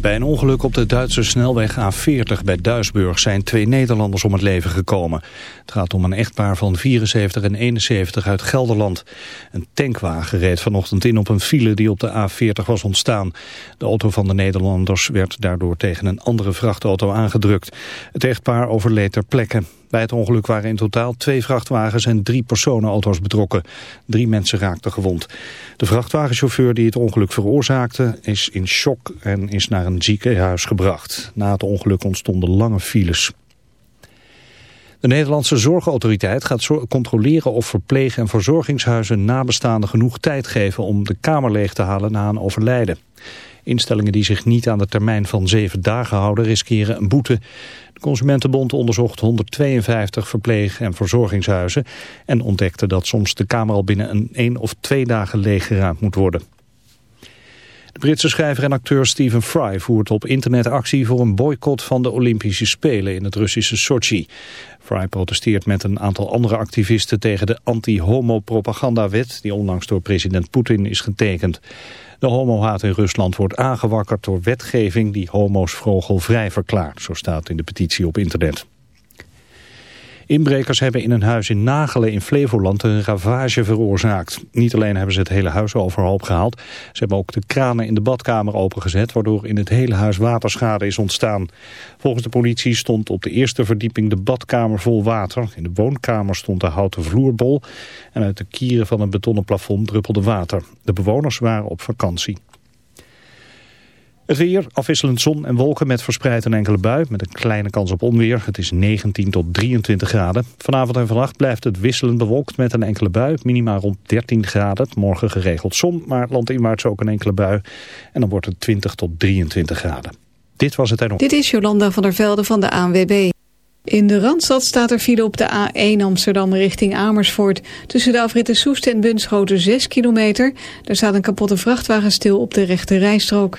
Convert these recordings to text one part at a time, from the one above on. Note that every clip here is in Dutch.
Bij een ongeluk op de Duitse snelweg A40 bij Duisburg zijn twee Nederlanders om het leven gekomen. Het gaat om een echtpaar van 74 en 71 uit Gelderland. Een tankwagen reed vanochtend in op een file die op de A40 was ontstaan. De auto van de Nederlanders werd daardoor tegen een andere vrachtauto aangedrukt. Het echtpaar overleed ter plekke. Bij het ongeluk waren in totaal twee vrachtwagens en drie personenauto's betrokken. Drie mensen raakten gewond. De vrachtwagenchauffeur die het ongeluk veroorzaakte is in shock en is naar een ziekenhuis gebracht. Na het ongeluk ontstonden lange files. De Nederlandse Zorgautoriteit gaat controleren of verpleeg- en verzorgingshuizen nabestaanden genoeg tijd geven om de kamer leeg te halen na een overlijden. Instellingen die zich niet aan de termijn van zeven dagen houden riskeren een boete. De Consumentenbond onderzocht 152 verpleeg- en verzorgingshuizen en ontdekte dat soms de kamer al binnen een één of twee dagen leeggeruimd moet worden. De Britse schrijver en acteur Stephen Fry voert op internet actie voor een boycott van de Olympische Spelen in het Russische Sochi. Fry protesteert met een aantal andere activisten tegen de anti-homo-propagandawet die onlangs door president Poetin is getekend. De homohaat in Rusland wordt aangewakkerd door wetgeving die homo's vogelvrij verklaart, zo staat in de petitie op internet. Inbrekers hebben in een huis in Nagelen in Flevoland een ravage veroorzaakt. Niet alleen hebben ze het hele huis overhoop gehaald, ze hebben ook de kranen in de badkamer opengezet, waardoor in het hele huis waterschade is ontstaan. Volgens de politie stond op de eerste verdieping de badkamer vol water. In de woonkamer stond de houten vloerbol en uit de kieren van een betonnen plafond druppelde water. De bewoners waren op vakantie. Het weer, afwisselend zon en wolken met verspreid een enkele bui... met een kleine kans op onweer. Het is 19 tot 23 graden. Vanavond en vannacht blijft het wisselend bewolkt met een enkele bui. Minima rond 13 graden. Morgen geregeld zon, maar landinwaarts ook een enkele bui. En dan wordt het 20 tot 23 graden. Dit was het en Dit is Jolanda van der Velde van de ANWB. In de Randstad staat er file op de A1 Amsterdam richting Amersfoort. Tussen de afritten Soest en Bunschoten 6 kilometer. Daar staat een kapotte vrachtwagen stil op de rechte rijstrook.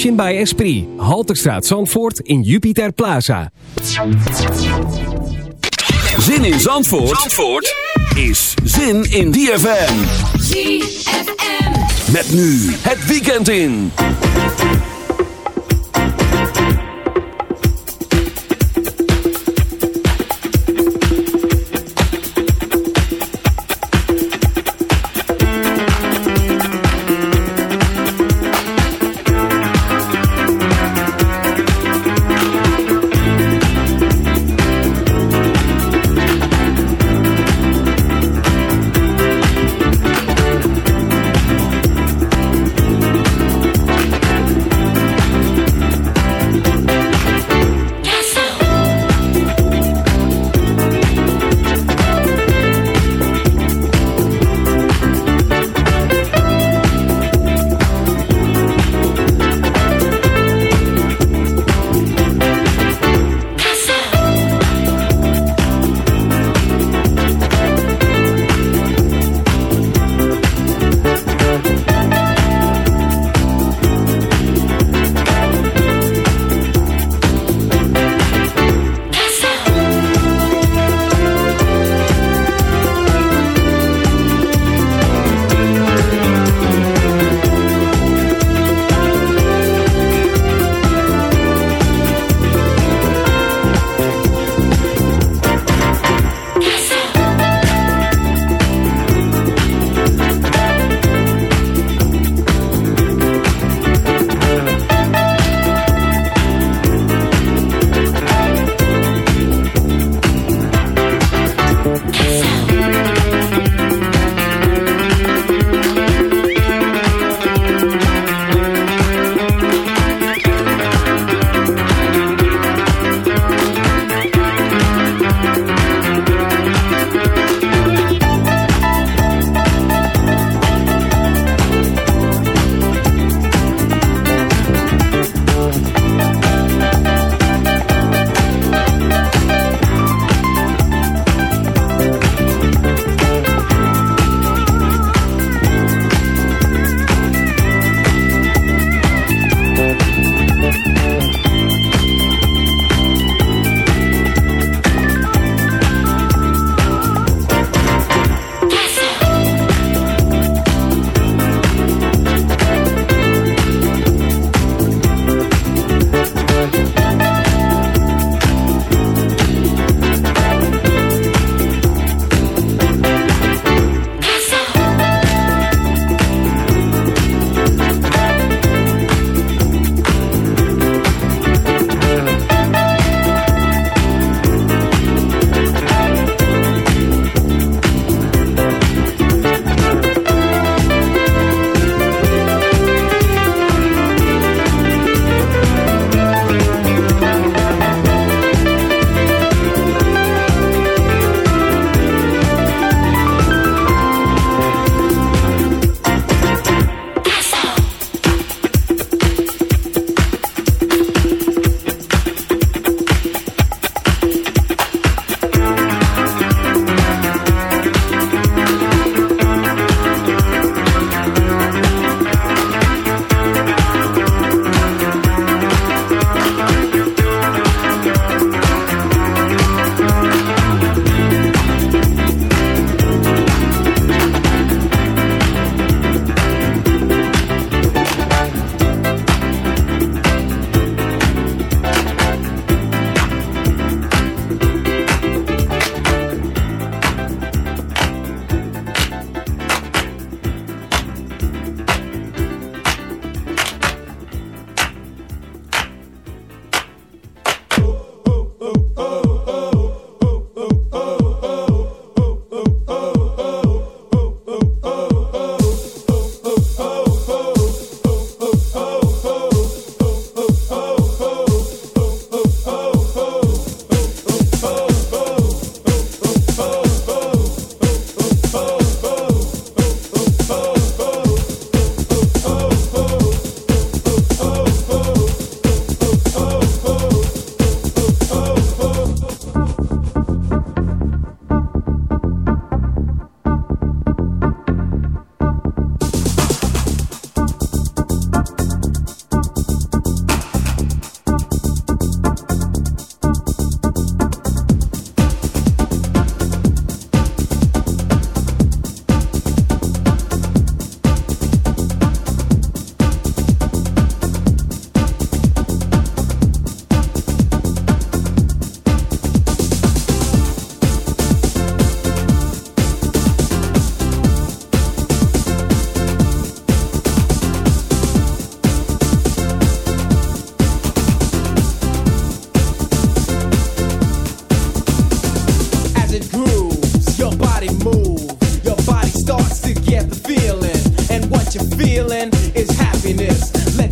Ocean by Esprit. Halterstraat Zandvoort in Jupiter Plaza. Zin in Zandvoort, Zandvoort is zin in DFM. ZFM. Met nu het weekend in.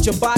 your body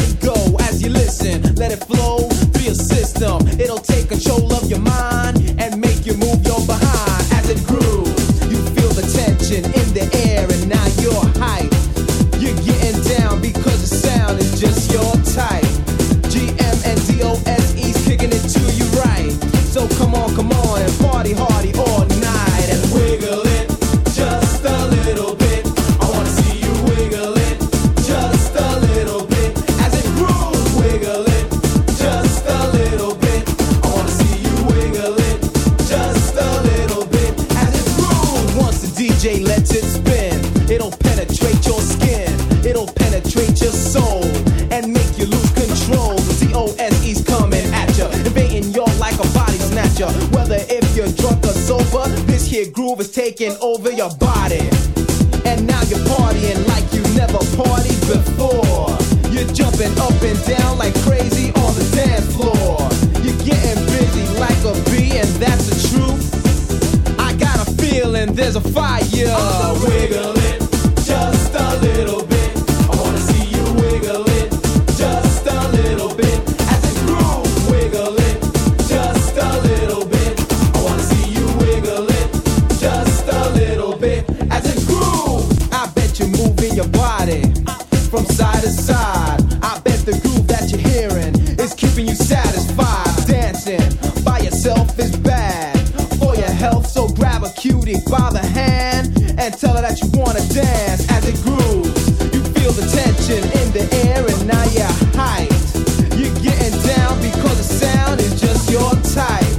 keeping you satisfied. Dancing by yourself is bad for your health, so grab a cutie by the hand and tell her that you wanna dance. As it grooves, you feel the tension in the air, and now you're hyped. You're getting down because the sound is just your type.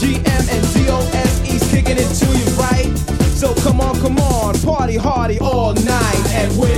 GM and DOS DOSE's kicking it to you, right? So come on, come on, party hardy all night and win.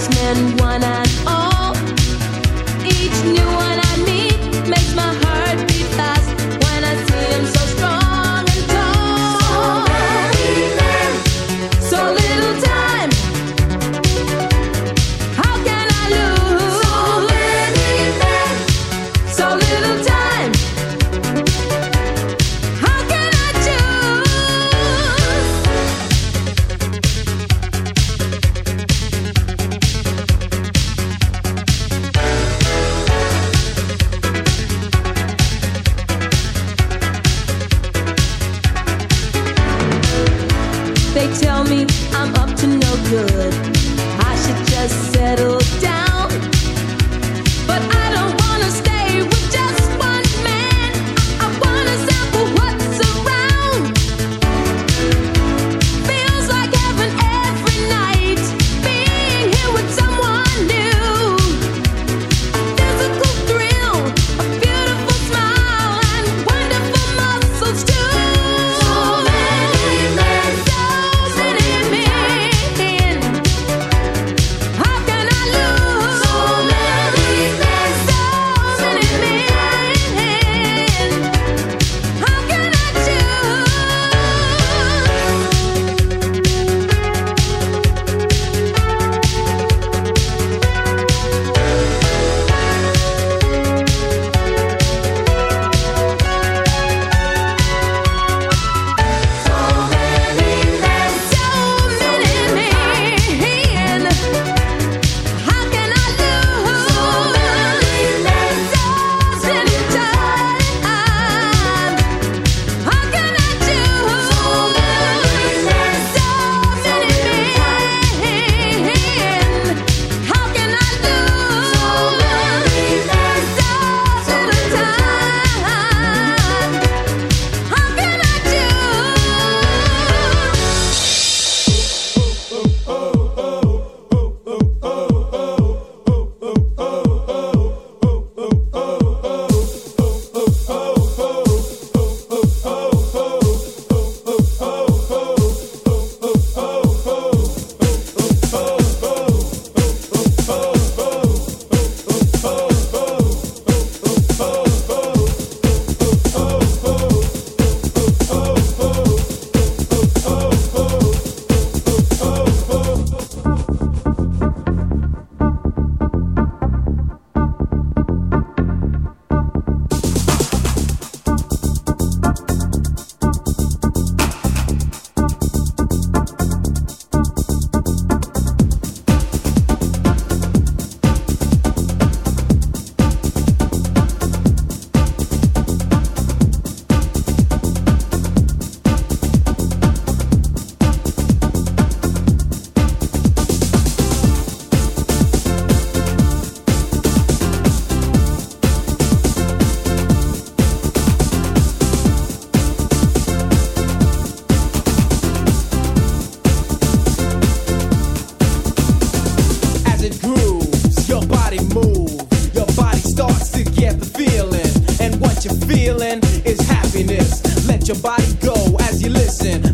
thousand and one. I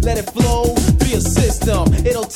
let it flow Be a system. It'll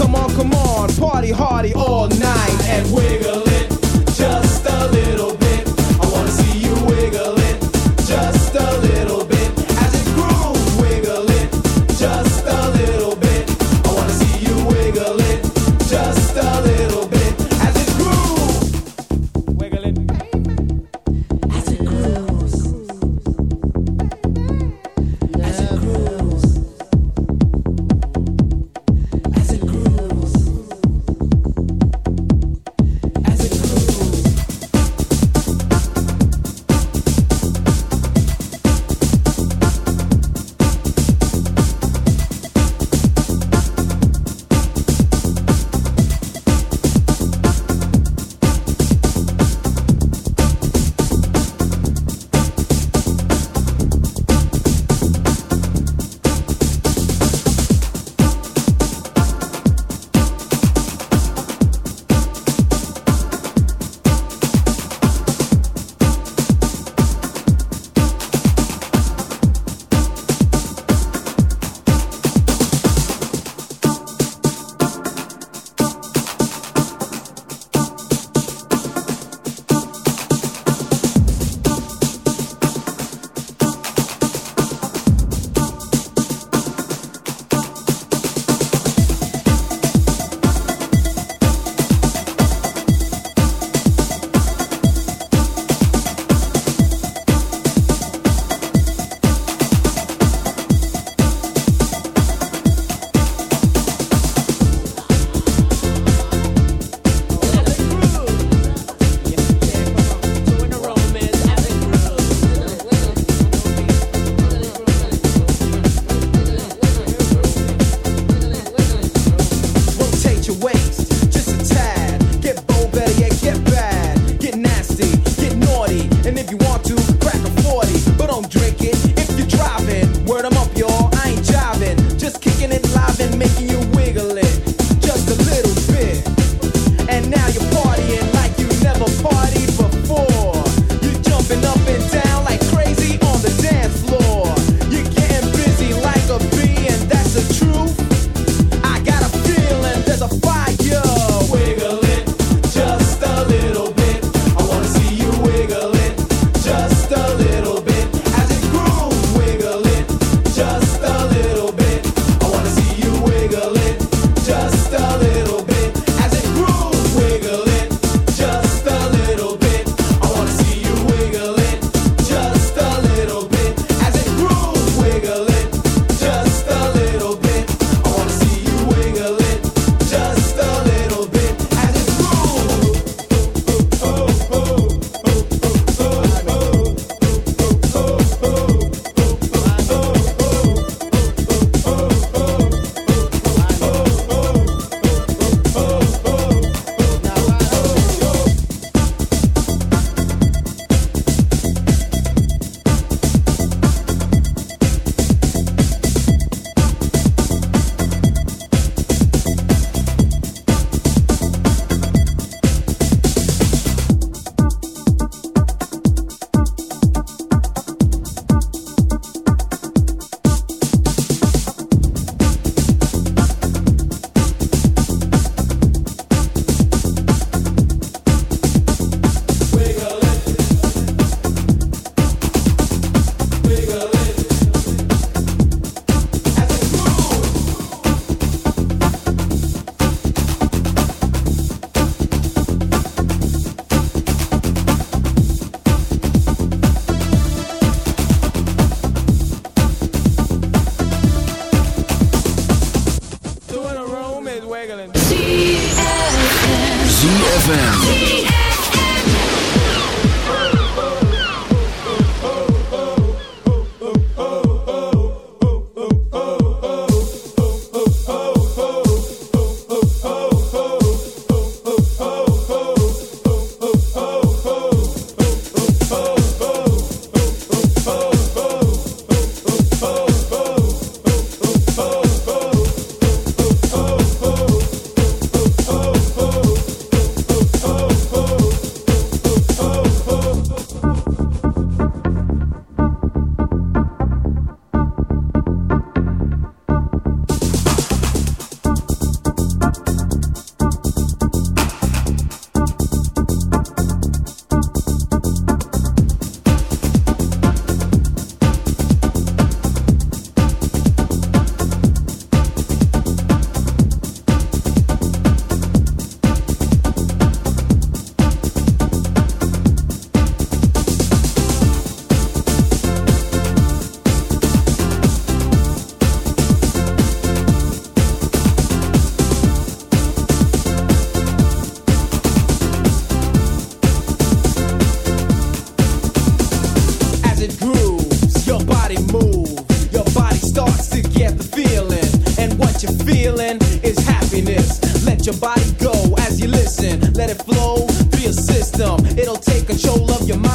Come on, come on, party hardy all night and wiggle grooves, your body moves, your body starts to get the feeling. And what you're feeling is happiness. Let your body go as you listen, let it flow through your system. It'll take control of your mind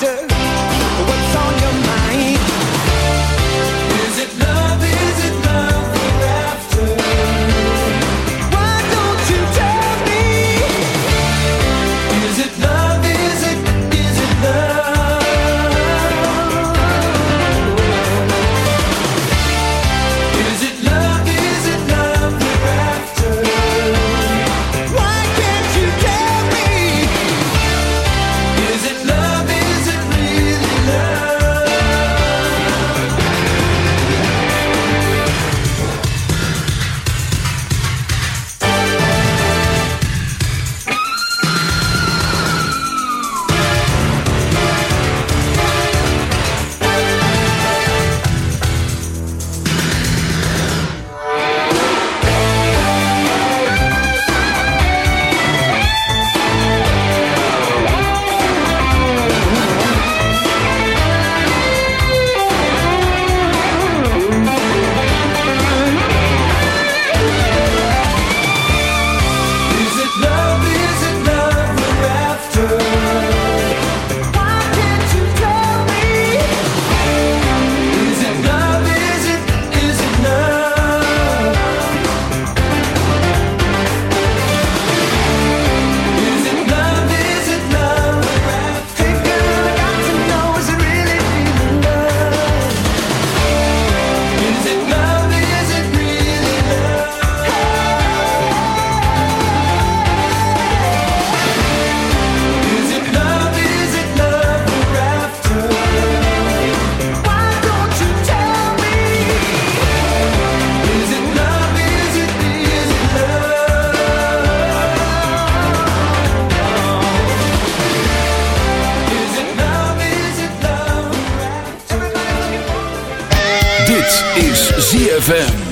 Peter. ZFM.